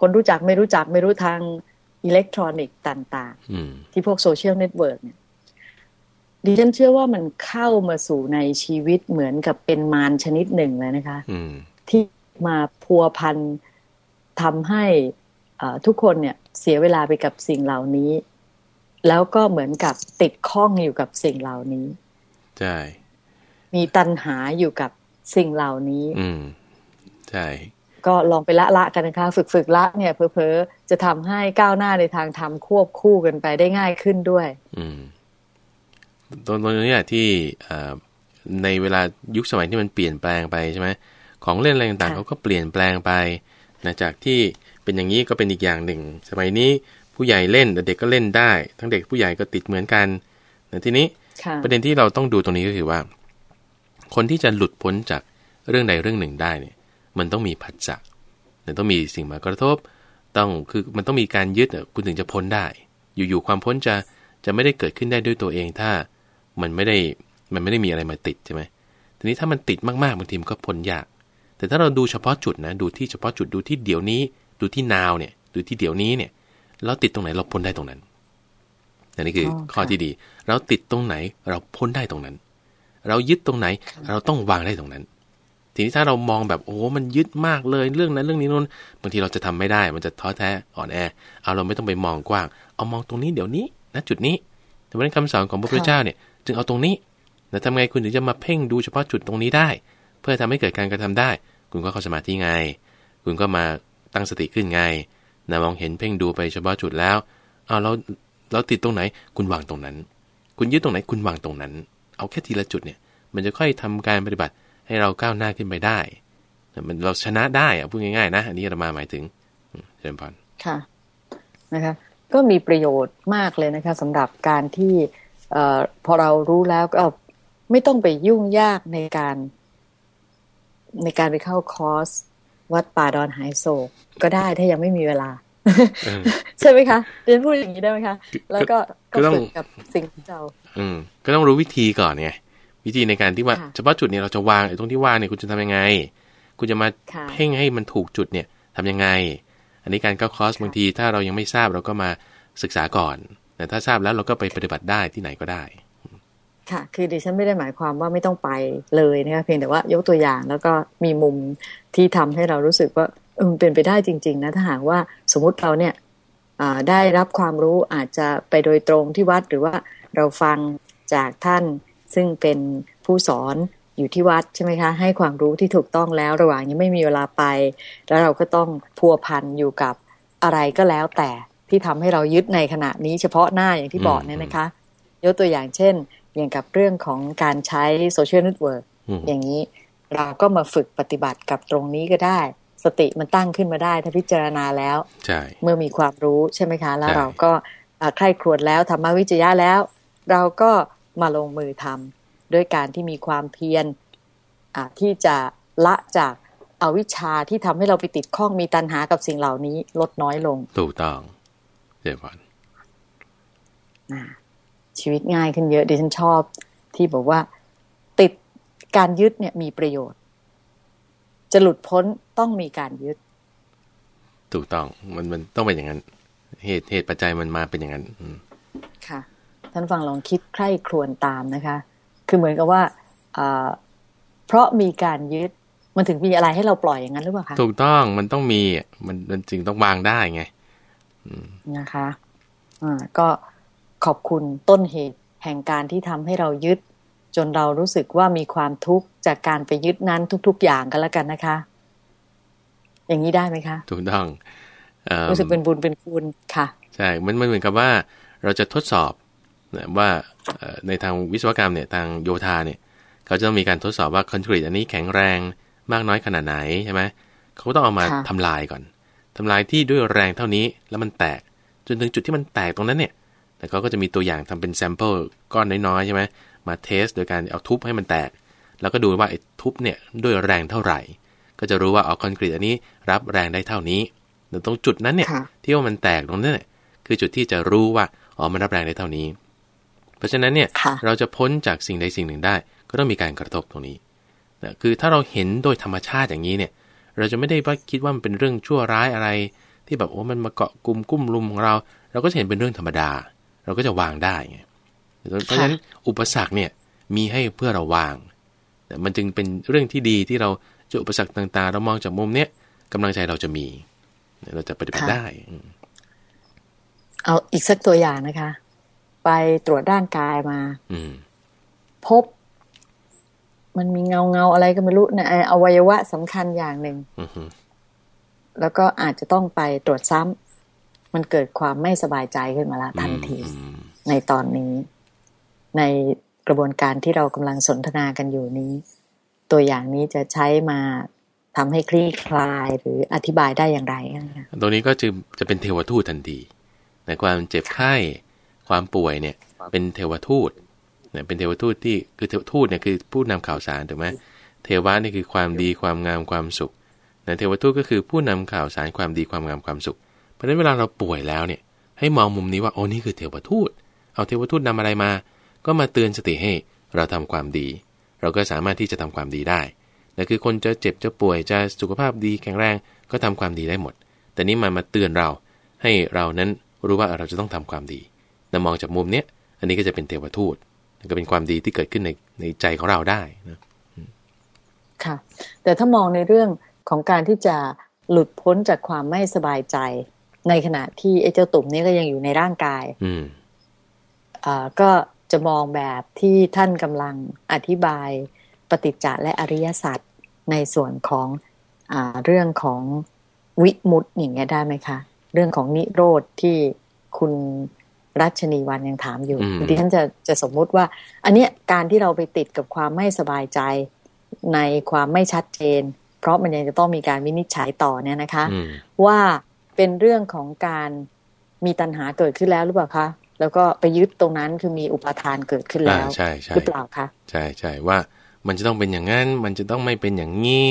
คนรู้จักไม่รู้จักไม่รู้ทางอิเล็กทรอนิกส์ต่างๆ ที่พวก social network เนี่ยดิฉันเชื่อว่ามันเข้ามาสู่ในชีวิตเหมือนกับเป็นมารชนิดหนึ่งเลยนะคะที่มาพัวพันทำให้ทุกคนเนี่ย เสียเวลาไปกับสิ่งเหล่านี้ แล้วก็เหมือนกับติดข้องอยู่กับสิ่งเหล่านี้ ใช่ มีตัณหาอยู่กับสิ่งเหล่านี้ อืม ใช่ ก็ลองไปละละกันนะคะ ฝึกฝึกละเนี่ยเพอเพอจะทำให้ก้าวหน้าในทางธรรมควบคู่กันไปได้ง่ายขึ้นด้วย อืมตรงตรงนี้ที่ในเวลายุคสมัยที่มันเปลี่ยนแปลงไปใช่ไหมของเล่นอะไรต่างๆเขาก็เปลี่ยนแปลงไปนะจากที่เป็นอย่างนี้ก็เป็นอีกอย่างหนึ่ง สมัยนี้ ผู้ใหญ่เล่นแต่เด็กก็เล่นได้ ทั้งเด็กผู้ใหญ่ก็ติดเหมือนกันนะทีนี้ประเด็นที่เราต้องดูตรงนี้ก็คือว่า คนที่จะหลุดพ้นจากเรื่องใดเรื่องหนึ่งได้เนี่ย มันต้องมีผัสสะมันต้องมีสิ่งมากระทบ ต้องคือมันต้องมีการยึดคุณถึงจะพ้นได้ อยู่ๆความพ้นจะจะไม่ได้เกิดขึ้นได้ด้วยตัวเองถ้ามันไม่ได้มันไม่ได้มีอะไรมาติดใช่ไหมทีนี้ถ้ามันติดมากๆบางทีมันก็พ้นยาก แต่ถ้าเราดูเฉพาะจุดนะดูที่เฉพาะจุดดูที่เดี๋ยวนี้ ดูที่นาวเนี่ยดูที่เดี๋ยวนี้เนี่ย เราติดตรงไหนเราพ้นได้ตรงนั้นอันนี้คือข้อที่ดี เราติดตรงไหนเราพ้นได้ตรงนั้น เรายึดตรงไหนเราต้องวางได้ตรงนั้น ทีนี้ถ้าเรามองแบบโอ้ มันยึดมากเลยเรื่องนั้นเรื่องนี้นู้นบางทีเราจะทำไม่ได้ มันจะท้อแท้อ่อนแอเอาเราไม่ต้องไปมองกว้าง เอามองตรงนี้เดี๋ยวนี้ณจุดนี้แต่ว่าในคำสอนของพระพุทธเจ้าเนี่ยจึงเอาตรงนี้แล้วทำไงคุณถึงจะมาเพ่งดูเฉพาะจุดตรงนี้ได้ เพื่อทำให้เกิดการกระทำได้ คุณก็เข้าสมาธิไง คุณก็มาตั้งสติขึ้นไง นะมองเห็นเพ่งดูไปเฉพาะจุดแล้วเอาเราเราติดตรงไหน คุณวางตรงนั้น คุณยึดตรงไหนคุณวางตรงนั้น เอาแค่ทีละจุดเนี่ย มันจะค่อยทำการปฏิบัติให้เราก้าวหน้าขึ้นไปได้มันเราชนะได้อะพูดง่ายๆ นะ อันนี้เรามาหมายถึงเจริญพรค่ะนะคะก็มีประโยชน์มากเลยนะคะสำหรับการที่อพอเรารู้แล้วก็ไม่ต้องไปยุ่งยากในการ ในการไปเข้าคอร์ส วัดป่าดอนหายโศกก็ได้ถ้ายังไม่มีเวลา ใช่ไหมคะเรียนพูดอย่างนี้ได้ไหมคะ แล้วก็ก็ฝึกกับสิ่งที่เรา อืม ก็ต้องรู้วิธีก่อนไงวิธีในการที่ว่าเฉพาะจุดเนี่ยเราจะวางไอ้ตรงที่วางเนี่ยคุณจะทำยังไง คุณจะมาเพ่งให้มันถูกจุดเนี่ยทำยังไง อันนี้การเข้าคอร์สบางทีถ้าเรายังไม่ทราบเราก็มาศึกษาก่อน แต่ถ้าทราบแล้วเราก็ไปปฏิบัติได้ที่ไหนก็ได้ ค่ะคือดิฉันไม่ได้หมายความว่าไม่ต้องไปเลยนะคะเพียงแต่ว่ายกตัวอย่างแล้วก็มีมุมที่ทำให้เรารู้สึกว่าเออเป็นไปได้จริง ๆ นะถ้าหากว่าสมมุติเราเนี่ยได้รับความรู้อาจจะไปโดยตรงที่วัดหรือว่าเราฟังจากท่านซึ่งเป็นผู้สอนอยู่ที่วัดใช่ไหมคะให้ความรู้ที่ถูกต้องแล้วระหว่างยังไม่มีเวลาไป แล้วเราก็ต้องพัวพันอยู่กับอะไรก็แล้วแต่ที่ทำให้เรายึดในขณะนี้เฉพาะหน้าอย่างที่บอกเนี่ยนะคะ ยกตัวอย่างเช่น อย่างกับเรื่องของการใช้ social network อย่างนี้เราก็มาฝึกปฏิบัติกับตรงนี้ก็ได้ สติมันตั้งขึ้นมาได้ ถ้าพิจารณาแล้วเมื่อมีความรู้ใช่ไหมคะ แล้วเราก็ใคร่ครวญแล้วธรรมวิจยะแล้ว เราก็มาลงมือทำด้วยการที่มีความเพียรที่จะละจากอาวิชชาที่ทำให้เราไปติดข้องมีตัณหากับสิ่งเหล่านี้ลดน้อยลง ถูกต้องเดี๋ยวก่อน ชีวิตง่ายขึ้นเยอะดิฉันชอบ ที่บอกว่า ติดการยึดเนี่ยมีประโยชน์ จะหลุดพ้นต้องมีการยึด ถูกต้องมันมันต้องเป็นอย่างนั้น เหตุเหตุปัจจัยมันมาเป็นอย่างนั้นอืมค่ะ ท่านฟังลองคิดใคร่ครวญตามนะคะ คือเหมือนกับว่าอ่าเพราะมีการยึดมันถึงมีอะไรให้เราปล่อยอย่างนั้นหรือเปล่าคะถูกต้องมันต้องมีอะมันมันจึงต้องวางได้ไงนะคะอ่าก็ ขอบคุณต้นเหตุแห่งการที่ทำให้เรายึด จนเรารู้สึกว่ามีความทุกข์จากการไปยึดนั้นทุก ๆ อย่างกันแล้วกันนะคะ อย่างนี้ได้ไหมคะ ถูกต้องเอิ่มรู้สึกเป็นบุญเป็นคุณค่ะ ใช่ มันมันเหมือนกับว่า เราจะทดสอบนะว่าเอ่อในทางวิศวกรรมเนี่ยทางโยธาเนี่ย เขาจะต้องมีการทดสอบว่าคอนกรีตอันนี้แข็งแรงมากน้อยขนาดไหนใช่ไหมเขาก็ต้องเอามาค่ะทำลายก่อนทำลายที่ด้วยแรงเท่านี้แล้วมันแตก จนถึงจุดที่มันแตกตรงนั้นเนี่ย แต่เขาก็จะมีตัวอย่างทำเป็น sample ก้อนน้อยๆใช่ไหมมา test โดยการเอาทุบให้มันแตก แล้วก็ดูว่าไอ้ทุบเนี่ยด้วยแรงเท่าไหร่ ก็จะรู้ว่าเอาคอนกรีตอันนี้รับแรงได้เท่านี้แต่ตรงจุดนั้นเนี่ยค่ะที่ว่ามันแตกตรงนั้นเนี่ยคือจุดที่จะรู้ว่าอ๋อมันรับแรงได้เท่านี้ เพราะฉะนั้นเนี่ยค่ะเราจะพ้นจากสิ่งใดสิ่งหนึ่งได้ ก็ต้องมีการกระทบตรงนี้นะคือถ้าเราเห็นโดยธรรมชาติอย่างนี้เนี่ย เราจะไม่ได้ว่าคิดว่ามันเป็นเรื่องชั่วร้ายอะไร ที่แบบโอ้มันมาเกาะกลุ่มกุ้มลุมของเรา เราก็จะเห็นเป็นเรื่องธรรมดา เราก็จะวางได้ไงเพราะฉะนั้นอุปสรรคเนี่ยมีให้เพื่อเราวางแต่มันจึงเป็นเรื่องที่ดีที่เราเจออุปสรรคต่างๆ เรามองจากมุมเนี้ยกำลังใจเราจะมี เราจะปฏิบัติค่ะได้อืมเอาอีกสักตัวอย่างนะคะ ไปตรวจร่างกายมา อืมพบ มันมีเงาเงาๆอะไรก็ไม่รู้ในอวัยวะสำคัญอย่างหนึ่งอือฮึแล้วก็อาจจะต้องไปตรวจซ้ำ มันเกิดความไม่สบายใจขึ้นมาละทันทีอืมในตอนนี้ ในกระบวนการที่เรากำลังสนทนากันอยู่นี้ ตัวอย่างนี้จะใช้มาทำให้คลี่คลายหรืออธิบายได้อย่างไรนะคะตรงนี้ก็จะจะเป็นเทวทูตทันทีในความเจ็บไข้ความป่วยเนี่ย เป็นเทวทูตเนี่ยเป็นเทวทูตที่คือเทวทูตเนี่ยคือผู้นำข่าวสารถูกไหมเทวะนี่คือความดีความงามความสุขนะเทวทูตก็คือผู้นำข่าวสารความดีความงามความสุขเพ ราะฉะนั้นเวลาเราป่วยแล้วเนี่ยให้มองมุมนี้ว่าโอ้นี่คือเทวทูต เอาเทวทูตนำอะไรมา ก็มาเตือนสติให้เราทำความดี เราก็สามารถที่จะทำความดีได้แต่คือคนจะเจ็บจะป่วยจะสุขภาพดีแข็งแรงก็ทำความดีได้หมด แต่นี้มันมาเตือนเราให้เรานั้นรู้ว่าเราจะต้องทำความดีแต่มองจากมุมเนี้ยอันนี้ก็จะเป็นเทวทูตก็เป็นความดีที่เกิดขึ้นในในใจของเราได้นะค่ะ แต่ถ้ามองในเรื่องของการที่จะหลุดพ้นจากความไม่สบายใจ ในขณะที่ไอ้เจ้าตุ่มนี้ก็ยังอยู่ในร่างกาย อืมอ่าก็จะมองแบบที่ท่านกำลังอธิบายปฏิจจและอริยสัจในส่วนของอาเรื่องของวิมุตติอย่างเงี้ยได้ไหมคะ เรื่องของนิโรธที่คุณรัชนีวันยังถามอยู่อืมดิฉันจะจะสมมุติว่า อันเนี้ยการที่เราไปติดกับความไม่สบายใจในความไม่ชัดเจน เพราะมันยังจะต้องมีการวินิจฉัยต่อเนี่ยนะคะอืมว่า เป็นเรื่องของการมีตัณหาเกิดขึ้นแล้วหรือเปล่าคะแล้วก็ไปยึดตรงนั้นคือมีอุปทานเกิดขึ้นอ่าแล้วใช่ใช่หรือเปล่าคะใช่ใช่ว่ามันจะต้องเป็นอย่างนั้น มันจะต้องไม่เป็นอย่างนี้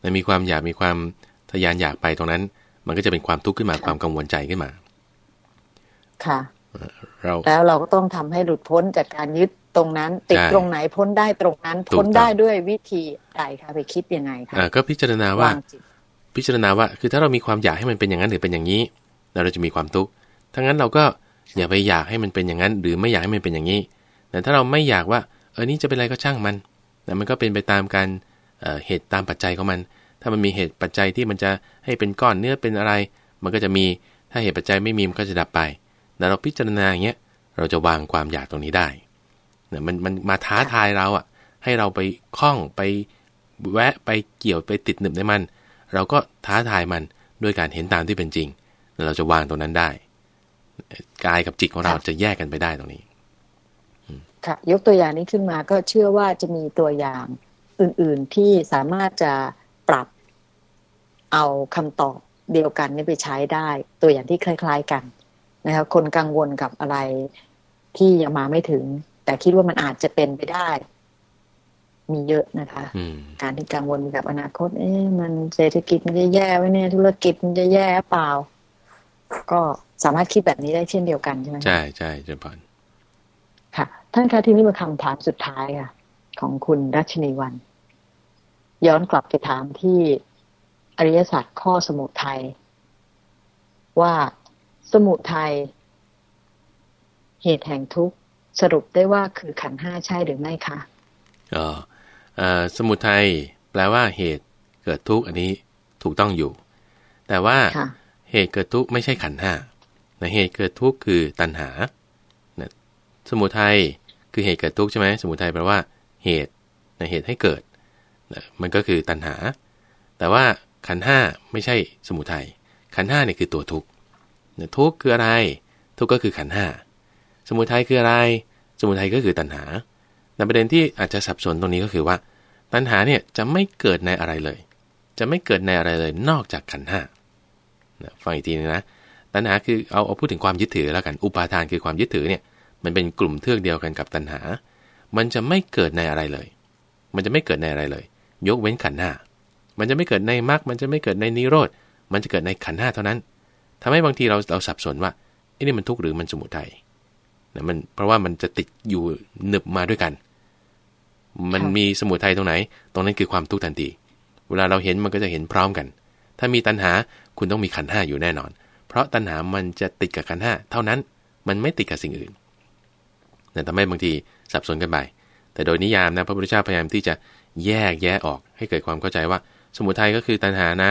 และมีความอยากมีความทะยานอยากไปตรงนั้น มันก็จะเป็นความทุกข์ขึ้นมาความกังวลใจขึ้นมา ค่ะเราแล้วเราก็ต้องทำให้หลุดพ้นจากการยึดตรงนั้น ติดใช่ตรงไหนพ้นได้ตรงนั้นถูกต้องพ้นได้ด้วยวิธีใดคะไปคิดยังไงคะอ่าก็พิจารณาว่าวางจิต พิจารณาว่า คือถ้าเรามีความอยากให้มันเป็นอย่างนั้นหรือเป็นอย่างนี้ เราจะมีความทุกข์ทั้งนั้นเราก็อย่าไปอยากให้มันเป็นอย่างนั้น หรือไม่อยากให้มันเป็นอย่างนี้ แต่ถ้าเราไม่อยากว่า เออ นี่จะเป็นอะไรก็ช่างมันแต่มันก็เป็นไปตามการเหตุตามปัจจัยของมัน ถ้ามันมีเหตุปัจจัยที่มันจะให้เป็นก้อนเนื้อเป็นอะไร มันก็จะมี ถ้าเหตุปัจจัยไม่มีมันก็จะดับไปแต่เราพิจารณาอย่างเงี้ย เราจะวางความอยากตรงนี้ได้เนี่ยมันมันมาท้าทายเราอะ ให้เราไปคล้องไปแวะไปเกี่ยวไปติดหนึบในมัน เราก็ท้าทายมันด้วยการเห็นตามที่เป็นจริงแล้วเราจะวางตรงนั้นได้ กายกับจิตของเราจะแยกกันไปได้ตรงนี้ ค่ะ ยกตัวอย่างนี้ขึ้นมาก็เชื่อว่าจะมีตัวอย่างอื่น ๆที่สามารถจะปรับเอาคำตอบเดียวกันนี่ไปใช้ได้ ตัวอย่างที่คล้าย ๆ กันนะคะคนกังวลกับอะไรที่ยังมาไม่ถึง แต่คิดว่ามันอาจจะเป็นไปได้ มีเยอะนะคะอืมการที่กังวลกับอนาคต เอ๊ะมันเศรษฐกิจมันจะแย่ไหมเนี่ย ธุรกิจมันจะแย่เปล่า ก็สามารถคิดแบบนี้ได้เช่นเดียวกันใช่ไหมใช่ใช่เจริญพรค่ะ ท่านคะที่นี่มาคำถามสุดท้ายค่ะ ของคุณรัชนีวัน ย้อนกลับไปถามที่อริยศาสตร์ข้อสมุทัยว่าสมุทัยเหตุแห่งทุกข์สรุปได้ว่าคือขันห้าใช่หรือไม่คะอ๋อ สมุทัยแปลว่าเหตุเกิดทุกข์อันนี้ถูกต้องอยู่ แต่ว่าเหตุเกิดทุกข์ไม่ใช่ขันห้าเหตุเกิดทุกข์คือตัณหา สมุทัยคือเหตุเกิดทุกข์ใช่ไหมสมุทัยแปลว่า เหตุเหตุให้เกิด มันก็คือตัณหา แต่ว่าขันห้าไม่ใช่สมุทัยขันห้าเนี่ยคือตัวทุกข์ทุกข์คืออะไร ทุกข์ก็คือขันห้าสมุทัยคืออะไร สมุทัยก็คือตัณหา แต่ประเด็นที่อาจจะสับสนตรงนี้ก็คือว่า ตัณหาเนี่ยจะไม่เกิดในอะไรเลย จะไม่เกิดในอะไรเลยนอกจากขันห้าฟังอีกทีนึงนะตัณหาคือเอาเอาพูดถึงความยึดถือแล้วกันอุปาทานคือความยึดถือเนี่ยมันเป็นกลุ่มเทือกเดียวกันกับตัณหา มันจะไม่เกิดในอะไรเลย มันจะไม่เกิดในอะไรเลย ยกเว้นขันห้ามันจะไม่เกิดในมรรคมันจะไม่เกิดในนิโรธมันจะเกิดในขันห้าเท่านั้นทำให้บางทีเราเราสับสนว่าไอ้นี่มันทุกข์หรือมันสมุทัย นะมันเพราะว่ามันจะติดอยู่หนึบมาด้วยกัน มันมีสมุทัยตรงไหน ตรงนั้นคือความทุกข์ทันที เวลาเราเห็นมันก็จะเห็นพร้อมกัน ถ้ามีตัณหาคุณต้องมีขันห้าอยู่แน่นอน เพราะตัณหามันจะติดกับขันห้าเท่านั้น มันไม่ติดกับสิ่งอื่นนั่นทำให้บางทีสับสนกันไป แต่โดยนิยามนะพระพุทธเจ้าพยายามที่จะแยกแยะออกให้เกิดความเข้าใจว่า สมุทัยก็คือตัณหานะ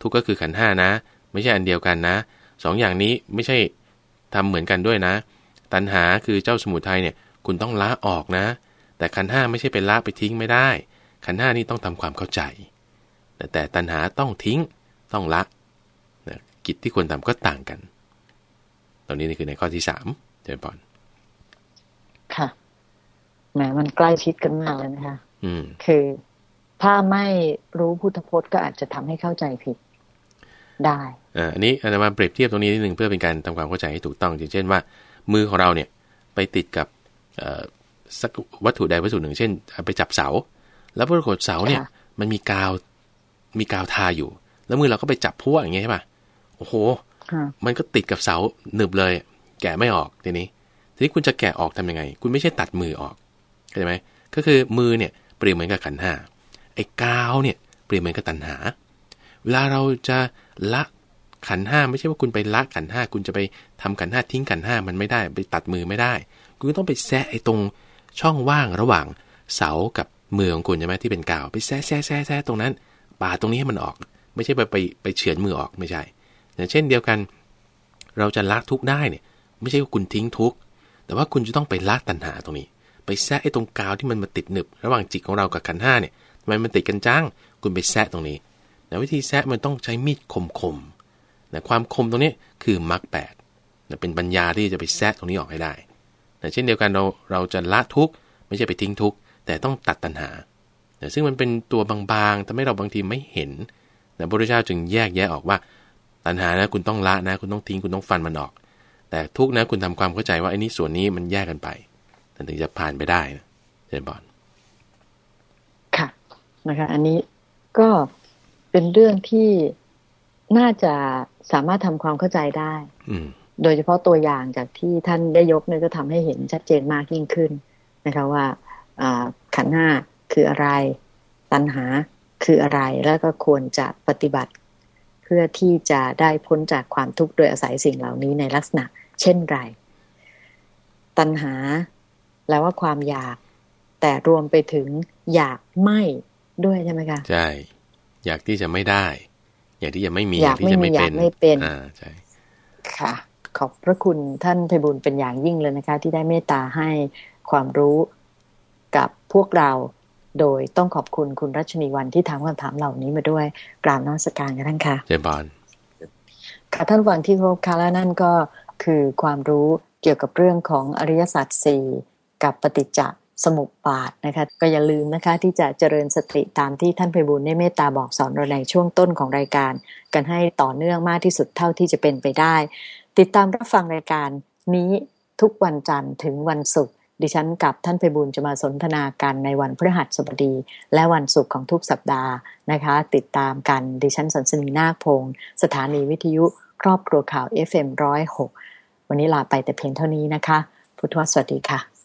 ทุกข์ก็คือขันห้านะ ไม่ใช่อันเดียวกันนะสองอย่างนี้ไม่ใช่ทำเหมือนกันด้วยนะ ตัณหาคือเจ้าสมุทัยเนี่ยคุณต้องละออกนะ แต่ขันห้าไม่ใช่เป็นละไปทิ้งไม่ได้ ขันห้านี่ต้องทำความเข้าใจ แต่ตัณหาต้องทิ้งต้องละกิจที่ควรทำก็ต่างกัน ตรงนี้นี่คือในข้อที่สามเจริญพรค่ะแหมมันใกล้ชิดกันมากเลยนะคะ อืม คือถ้าไม่รู้พุทธพจน์ก็อาจจะทำให้เข้าใจผิดได้อันนี้อาจจะมาเปรียบเทียบตรงนี้นิดหนึ่งเพื่อเป็นการทำความเข้าใจให้ถูกต้องอย่างเช่นว่า มือของเราเนี่ยไปติดกับสักวัตถุใดวัตถุหนึ่ง เช่น ไปจับเสา แล้วปรากฏเสาเนี่ย มันมีกาวมีกาวทาอยู่ แล้วมือเราก็ไปจับพวกอย่างเงี้ยใช่ป่ะโอ้โห มันก็ติดกับเสาหนึบเลย แกะไม่ออกทีนี้ ทีนี้คุณจะแกะออกทํำยังไง คุณไม่ใช่ตัดมือออกเข้าใจไหมก็คือมือเนี่ยเปรียบเหมือนกับขันห้าไอ้กาวเนี่ยเปรียบเหมือนกับตันหา เวลาเราจะละ ขันห้าไม่ใช่ว่าคุณไปละขันห้าคุณจะไปทำขันห้าทิ้งขันห้ามันไม่ได้ไปตัดมือไม่ได้ คุณต้องไปแซะไอ้ตรงช่องว่างระหว่างเสากับมือของคุณใช่ไหมที่เป็นกาวไปแซะแซะแซะแซะตรงนั้นปาตรงนี้ให้มันออก ไม่ใช่ไปไปไปเฉือนมือออกไม่ใช่อย่างเช่นเดียวกัน เราจะละทุกได้เนี่ยไม่ใช่ว่าคุณทิ้งทุกแต่ว่าคุณจะต้องไปละตัณหาตรงนี้ ไปแซะไอ้ตรงกาวที่มันมาติดหนึบ ระหว่างจิตของเรากับขันห้าเนี่ยทำไมมันติดกันจ้าง คุณไปแซะตรงนี้แต่วิธีแซะมันต้องใช้มีดคมๆ นะความคมตรงนี้คือมรรคแปดนะเป็นปัญญาที่จะไปแซะตรงนี้ออกให้ได้นะเช่นเดียวกันเราเราจะละทุกข์ไม่ใช่ไปทิ้งทุกข์แต่ต้องตัดตัณหานะซึ่งมันเป็นตัวบางๆทำให้เราบางทีไม่เห็นนะพระพุทธเจ้าจึงแยกแยะออกว่า ตัณหานะคุณต้องละนะ คุณต้องทิ้งคุณต้องฟันมันออก แต่ทุกนะคุณทำความเข้าใจว่าไอ้นี้ส่วนนี้มันแยกกันไปถึงจะผ่านไปได้นะเจนบอลค่ะนะคะ อันนี้ก็เป็นเรื่องที่ น่าจะสามารถทำความเข้าใจได้โดยเฉพาะตัวอย่างจากที่ท่านได้ยกเนี่ยก็ทำให้เห็นชัดเจนมากยิ่งขึ้นนะคะว่าขันห้าคืออะไร ตัณหาคืออะไรแล้วก็ควรจะปฏิบัติ เพื่อที่จะได้พ้นจากความทุกข์โดยอาศัยสิ่งเหล่านี้ในลักษณะ เช่นไร ตัณหาแล้วว่าความอยาก แต่รวมไปถึงอยากไม่ด้วยใช่ไหมคะใช่ อยากที่จะไม่ได้ อย่างที่ยังไม่มีอยากที่จะไม่เป็นไม่เป็นอ่าใช่ค่ะ ขอบพระคุณท่านไพบุญเป็นอย่างยิ่งเลยนะคะ ที่ได้เมตตาให้ความรู้กับพวกเรา โดยต้องขอบคุณคุณรัชนีวันที่ถามคำถามเหล่านี้มาด้วยกราบน้อมสักการกันท่านค่ะเจบานค่ะท่านฟังที่ครบค่ะและนั่นก็คือความรู้เกี่ยวกับเรื่องของอริยสัจสี่กับปฏิจจ สมุปบาทนะคะก็อย่าลืมนะคะที่จะเจริญสติตามที่ท่านไพบุญได้เมตตาบอกสอนเราในช่วงต้นของรายการ กันให้ต่อเนื่องมากที่สุดเท่าที่จะเป็นไปได้ ติดตามรับฟังรายการนี้ทุกวันจันทร์ถึงวันศุกร์ดิฉันกับท่านไพบุญจะมาสนทนากันในวันพฤหัสบดี และวันศุกร์ของทุกสัปดาห์นะคะ ติดตามกันดิฉันสันสนีนาคพงศ์สถานีวิทยุ ครอบครัวข่าว FM106 วันนี้ลาไปแต่เพียงเท่านี้นะคะ พุทธวสวัสดีค่ะ